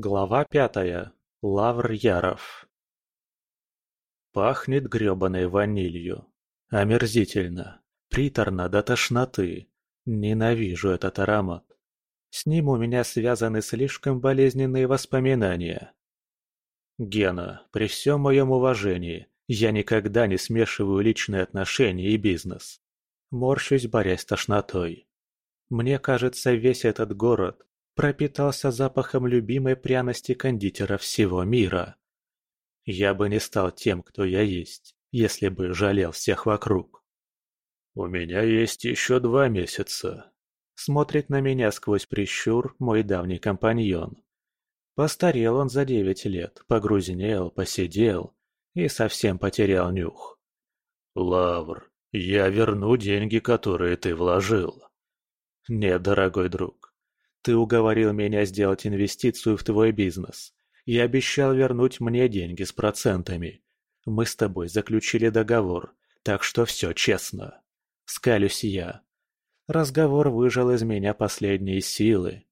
Глава пятая. Лавр Яров. Пахнет грёбаной ванилью. Омерзительно. Приторно до тошноты. Ненавижу этот аромат. С ним у меня связаны слишком болезненные воспоминания. Гена, при всем моем уважении, я никогда не смешиваю личные отношения и бизнес. Морщусь, борясь с тошнотой. Мне кажется, весь этот город пропитался запахом любимой пряности кондитера всего мира. Я бы не стал тем, кто я есть, если бы жалел всех вокруг. «У меня есть еще два месяца», — смотрит на меня сквозь прищур мой давний компаньон. Постарел он за девять лет, погрузнел, посидел и совсем потерял нюх. «Лавр, я верну деньги, которые ты вложил». «Нет, дорогой друг, ты уговорил меня сделать инвестицию в твой бизнес и обещал вернуть мне деньги с процентами. Мы с тобой заключили договор, так что все честно. Скалюсь я. Разговор выжил из меня последние силы.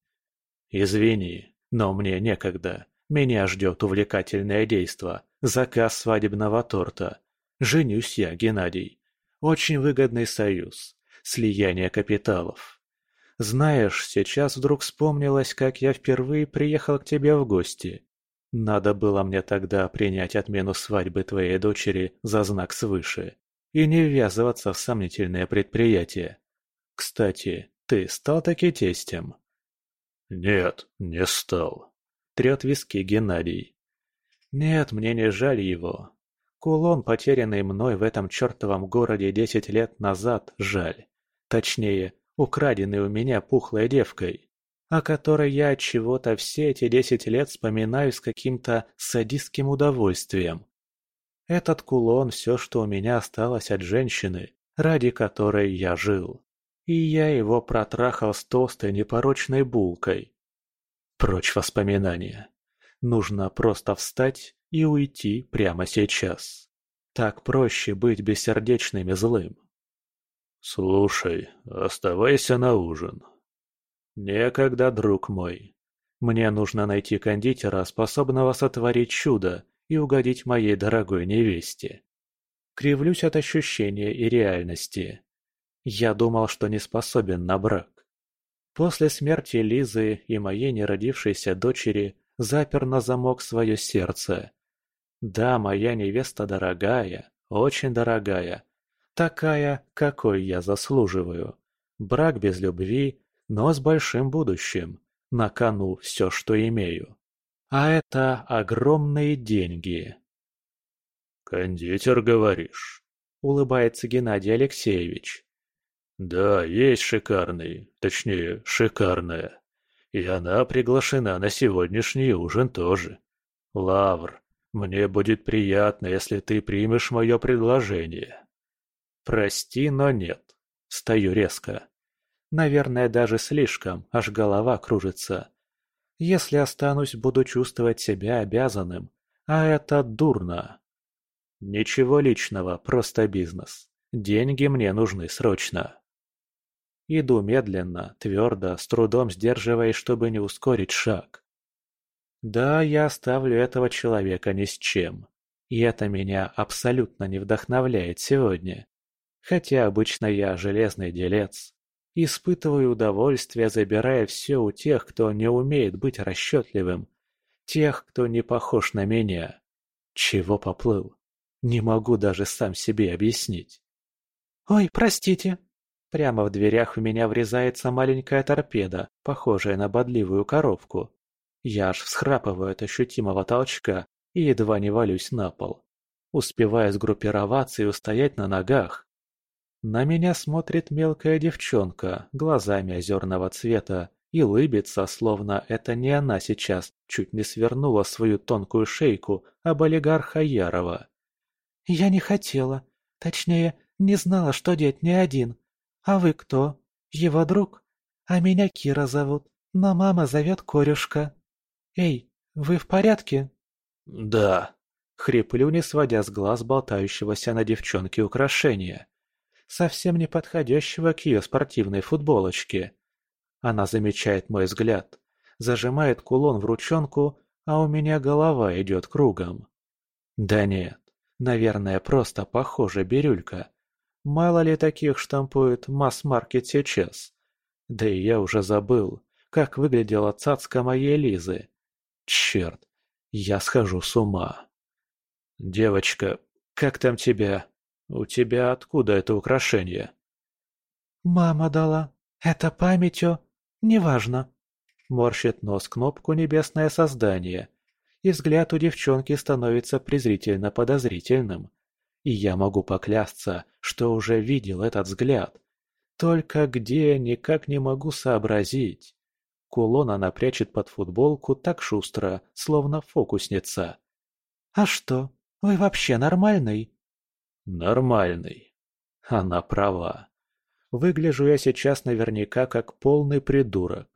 Извини, но мне некогда. Меня ждет увлекательное действо, заказ свадебного торта. Женюсь я, Геннадий. Очень выгодный союз, слияние капиталов. Знаешь, сейчас вдруг вспомнилось, как я впервые приехал к тебе в гости. Надо было мне тогда принять отмену свадьбы твоей дочери за знак свыше и не ввязываться в сомнительное предприятие. Кстати, ты стал таки тестем? Нет, не стал. Трет виски Геннадий. Нет, мне не жаль его. Кулон, потерянный мной в этом чертовом городе десять лет назад, жаль. Точнее, украденный у меня пухлой девкой, о которой я от чего-то все эти десять лет вспоминаю с каким-то садистским удовольствием. Этот кулон – все, что у меня осталось от женщины, ради которой я жил. И я его протрахал с толстой непорочной булкой. Прочь воспоминания. Нужно просто встать и уйти прямо сейчас. Так проще быть бессердечным и злым. «Слушай, оставайся на ужин». «Некогда, друг мой. Мне нужно найти кондитера, способного сотворить чудо и угодить моей дорогой невесте. Кривлюсь от ощущения и реальности. Я думал, что не способен на брак. После смерти Лизы и моей неродившейся дочери запер на замок свое сердце. Да, моя невеста дорогая, очень дорогая, Такая, какой я заслуживаю. Брак без любви, но с большим будущим. На кону все, что имею. А это огромные деньги. «Кондитер, говоришь?» – улыбается Геннадий Алексеевич. «Да, есть шикарный, точнее, шикарная. И она приглашена на сегодняшний ужин тоже. Лавр, мне будет приятно, если ты примешь мое предложение». Прости, но нет. Стою резко. Наверное, даже слишком, аж голова кружится. Если останусь, буду чувствовать себя обязанным, а это дурно. Ничего личного, просто бизнес. Деньги мне нужны срочно. Иду медленно, твердо, с трудом сдерживаясь, чтобы не ускорить шаг. Да, я оставлю этого человека ни с чем. И это меня абсолютно не вдохновляет сегодня. Хотя обычно я железный делец. Испытываю удовольствие, забирая все у тех, кто не умеет быть расчетливым. Тех, кто не похож на меня. Чего поплыл? Не могу даже сам себе объяснить. «Ой, простите!» Прямо в дверях у меня врезается маленькая торпеда, похожая на бодливую коровку. Я аж всхрапываю от ощутимого толчка и едва не валюсь на пол. Успевая сгруппироваться и устоять на ногах, на меня смотрит мелкая девчонка глазами озерного цвета и лыбится, словно это не она сейчас чуть не свернула свою тонкую шейку об олигарха Ярова. «Я не хотела. Точнее, не знала, что дед не один. А вы кто? Его друг? А меня Кира зовут, но мама зовет Корюшка. Эй, вы в порядке?» «Да», — хриплю, не сводя с глаз болтающегося на девчонке украшения совсем не подходящего к ее спортивной футболочке. Она замечает мой взгляд, зажимает кулон в ручонку, а у меня голова идет кругом. Да нет, наверное, просто похоже бирюлька. Мало ли таких штампует масс-маркет сейчас. Да и я уже забыл, как выглядела цацка моей Лизы. Черт, я схожу с ума. Девочка, как там тебя? У тебя откуда это украшение? Мама дала. Это памятью? Неважно. Морщит нос кнопку небесное создание, и взгляд у девчонки становится презрительно подозрительным. И я могу поклясться, что уже видел этот взгляд. Только где, никак не могу сообразить. Кулон она прячет под футболку так шустро, словно фокусница. «А что, вы вообще нормальный?» «Нормальный». Она права. Выгляжу я сейчас наверняка как полный придурок.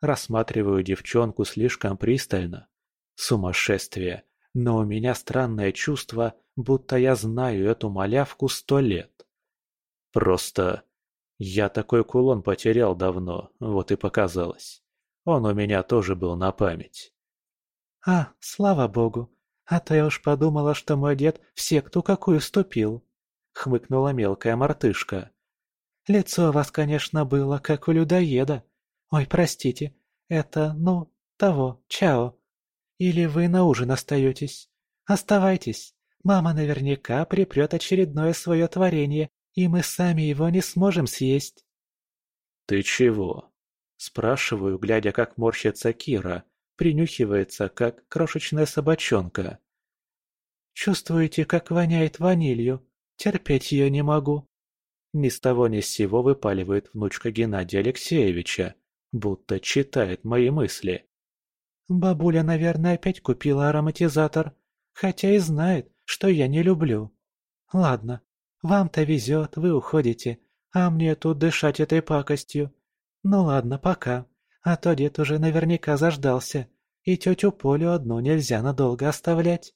Рассматриваю девчонку слишком пристально. Сумасшествие. Но у меня странное чувство, будто я знаю эту малявку сто лет. Просто я такой кулон потерял давно, вот и показалось. Он у меня тоже был на память. «А, слава богу! А то я уж подумала, что мой дед в секту какую вступил!» — хмыкнула мелкая мартышка. «Лицо у вас, конечно, было, как у людоеда, «Ой, простите, это, ну, того, чао. Или вы на ужин остаетесь? Оставайтесь. Мама наверняка припрет очередное свое творение, и мы сами его не сможем съесть». «Ты чего?» Спрашиваю, глядя, как морщится Кира, принюхивается, как крошечная собачонка. «Чувствуете, как воняет ванилью? Терпеть ее не могу». Ни с того ни с сего выпаливает внучка Геннадия Алексеевича, будто читает мои мысли. «Бабуля, наверное, опять купила ароматизатор, хотя и знает, что я не люблю. Ладно, вам-то везет, вы уходите, а мне тут дышать этой пакостью. Ну ладно, пока, а то дед уже наверняка заждался, и тетю Полю одну нельзя надолго оставлять».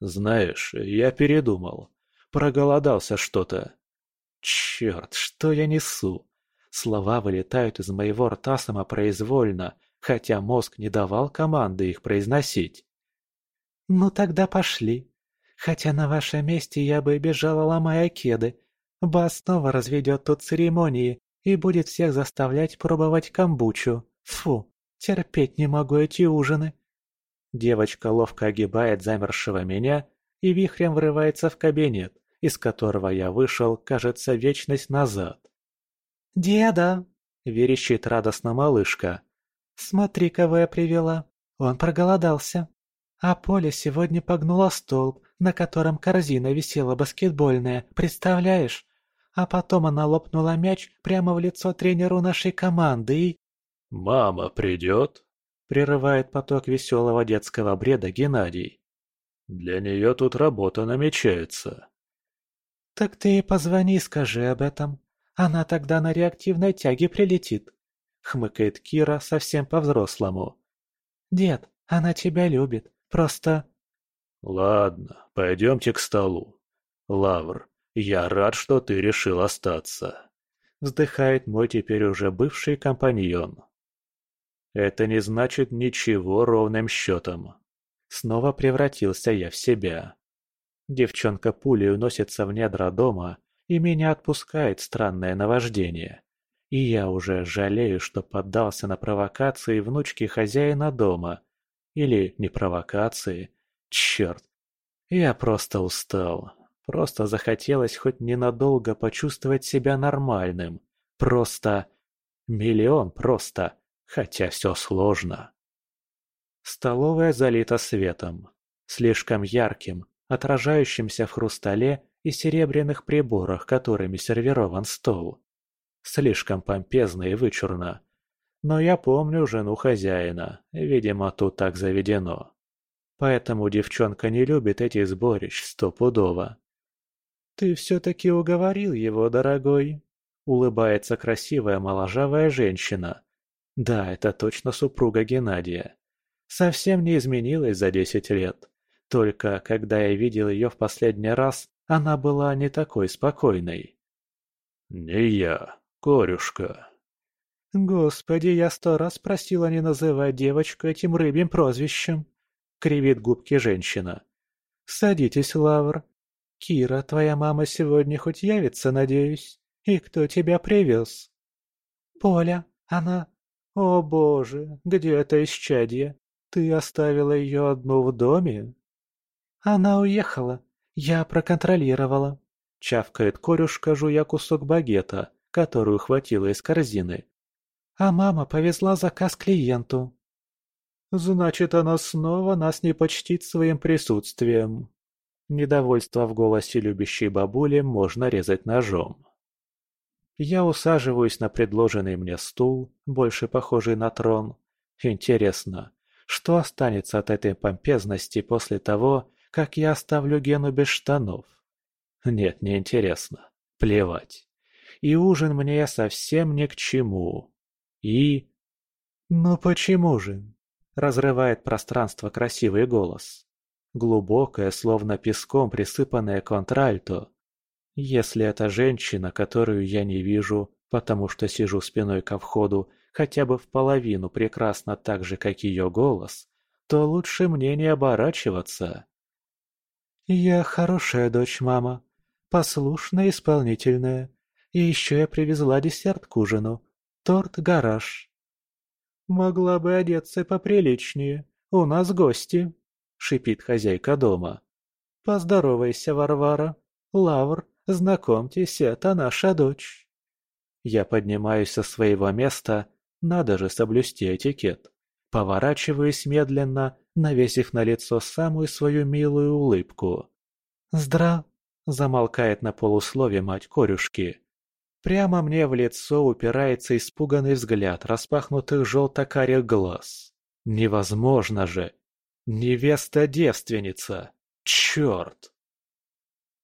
«Знаешь, я передумал. Проголодался что-то. Черт, что я несу? Слова вылетают из моего рта самопроизвольно, хотя мозг не давал команды их произносить. «Ну тогда пошли. Хотя на вашем месте я бы бежала, ломая кеды. Бас снова разведет тут церемонии и будет всех заставлять пробовать камбучу. Фу, терпеть не могу эти ужины». Девочка ловко огибает замершего меня и вихрем врывается в кабинет, из которого я вышел, кажется, вечность назад. «Деда!» – верещит радостно малышка. «Смотри, кого я привела. Он проголодался. А Поля сегодня погнула столб, на котором корзина висела баскетбольная, представляешь? А потом она лопнула мяч прямо в лицо тренеру нашей команды и...» «Мама придет?» – прерывает поток веселого детского бреда Геннадий. «Для нее тут работа намечается». «Так ты ей позвони и скажи об этом. Она тогда на реактивной тяге прилетит», — хмыкает Кира совсем по-взрослому. «Дед, она тебя любит, просто...» «Ладно, пойдемте к столу. Лавр, я рад, что ты решил остаться», — вздыхает мой теперь уже бывший компаньон. «Это не значит ничего ровным счетом. Снова превратился я в себя. Девчонка пулей уносится в недра дома, и меня отпускает странное наваждение. И я уже жалею, что поддался на провокации внучки хозяина дома. Или не провокации. Черт. Я просто устал. Просто захотелось хоть ненадолго почувствовать себя нормальным. Просто... Миллион просто. Хотя все сложно. Столовая залита светом. Слишком ярким, отражающимся в хрустале и серебряных приборах, которыми сервирован стол. Слишком помпезно и вычурно. Но я помню жену хозяина, видимо, тут так заведено. Поэтому девчонка не любит эти сборищ стопудово. «Ты все-таки уговорил его, дорогой?» Улыбается красивая моложавая женщина. Да, это точно супруга Геннадия. Совсем не изменилась за десять лет. Только когда я видел ее в последний раз, она была не такой спокойной. «Не я, корюшка». Господи, я сто раз просила не называть девочку этим рыбьим прозвищем. Кривит губки женщина. Садитесь, Лавр. Кира, твоя мама сегодня хоть явится, надеюсь? И кто тебя привез? Поля, она... О боже, где это исчадье? Ты оставила ее одну в доме? Она уехала. Я проконтролировала. Чавкает корюшка, жуя кусок багета, которую хватило из корзины. А мама повезла заказ клиенту. Значит, она снова нас не почтит своим присутствием. Недовольство в голосе любящей бабули можно резать ножом. Я усаживаюсь на предложенный мне стул, больше похожий на трон. Интересно, что останется от этой помпезности после того, как я оставлю Гену без штанов? Нет, не интересно. Плевать. И ужин мне совсем ни к чему. И... «Ну почему же?» — разрывает пространство красивый голос. Глубокое, словно песком присыпанное контральто. Если это женщина, которую я не вижу, потому что сижу спиной ко входу, хотя бы в половину прекрасно так же, как ее голос, то лучше мне не оборачиваться. «Я хорошая дочь, мама. Послушная, исполнительная. И еще я привезла десерт к ужину. Торт-гараж». «Могла бы одеться поприличнее. У нас гости», — шипит хозяйка дома. «Поздоровайся, Варвара. Лавр, знакомьтесь, это наша дочь». Я поднимаюсь со своего места, надо же соблюсти этикет. Поворачиваюсь медленно, навесив на лицо самую свою милую улыбку. «Здра!» – замолкает на полуслове мать корюшки. Прямо мне в лицо упирается испуганный взгляд распахнутых желто-карих глаз. Невозможно же! Невеста-девственница! Черт!